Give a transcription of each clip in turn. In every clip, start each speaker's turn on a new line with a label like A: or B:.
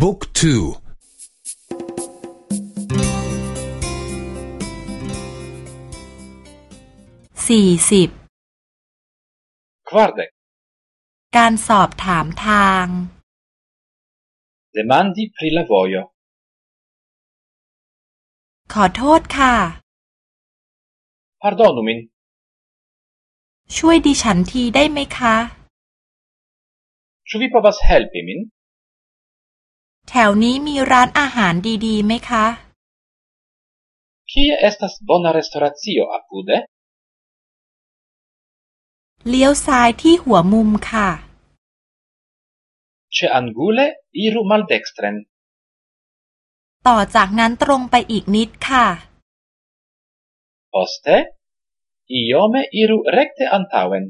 A: บุ๊กทู
B: สี่สิบ
C: ควาร์เด
B: การสอบถามทาง
C: demandi pri la vojo
B: ขอโทษค่ะ
C: pardonu min
B: ช่วยดิฉันทีได้ไหมคะ
C: Ĉu vi povas helpi min
B: แถวนี้มีร้านอาหารดีๆไหมคะ
C: Kie estas bona restoracio apude
B: เลี้ยวซ้ายที่หัวมุมค่ะ
C: Ĉe angule iru maldekstren
B: ต่อจากนั้นตรงไปอีกนิดค่ะ
C: Poste iome iru rekte antaŭen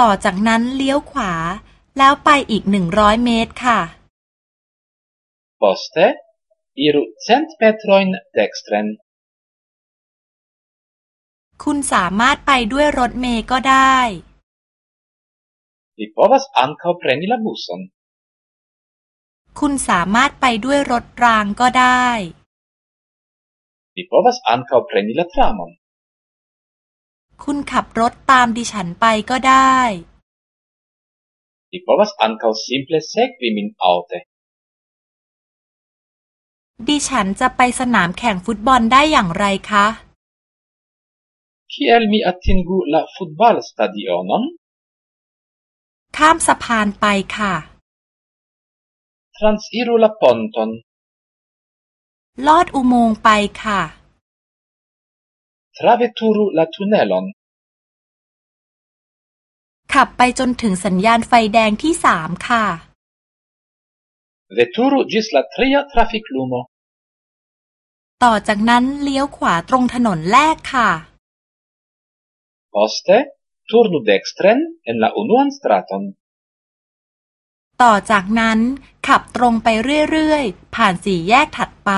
B: ต่อจากนั้นเลี้ยวขวา แล้วไปอีกหนึ่งร้อยเมตรค่ะ
C: Poste iru cent metrojn dekstren
B: คุณสามารถไปด้วยรถเมล์ก็ได้
C: Vi povas ankaŭ preni la buson
B: คุณสามารถไปด้วยรถรางก็ได้
C: Vi povas ankaŭ preni la tramon
B: คุณขับรถตามดิฉันไปก็ได้
C: Vi povas ankaŭ simple sekvi min aŭte
B: ดิฉันจะไปสนามแข่งฟุตบอลได้อย่างไรคะ
C: Kiel mi atingu la futbalstadionon?
B: ข้ามสะพานไปค่ะ
C: Transiru la ponton.
B: ลอดอุโมงค์ไปค่ะ
C: Traveturu la tunelon.
B: ขับไปจนถึงสัญญาณไฟแดงที่สามค่ะ
C: Veturu gis la tria trafiklumo.
B: ต่อจากนั้นเลี้ยวขวาตรงถนนแรกค่ะ
C: Poste turnu dekstren en la unuan straton.
B: ต่อจากนั้นขับตรงไปเรื่อยๆ ผ่านสี่แยกถัดไป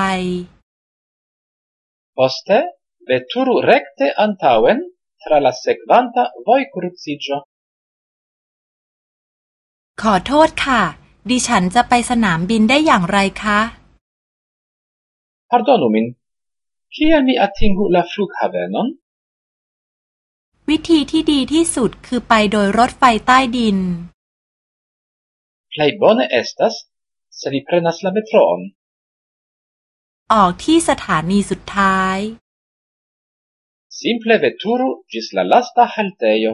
C: Poste veturu rekte antaŭen tra la sekvanta vojkruciĝo.
B: ขอโทษค่ะ ดิฉันจะไปสนามบินได้อย่างไรคะ
C: Pardonu min. Kiel mi atingu la flughavenon?
B: วิธีที่ดีที่สุดคือไปโดยรถไฟใต้ดิน
C: Plej bone estas se vi prenas la metroon.
B: ออกที่สถานีสุดท้าย
C: Simple veturu gis la lasta haltejo.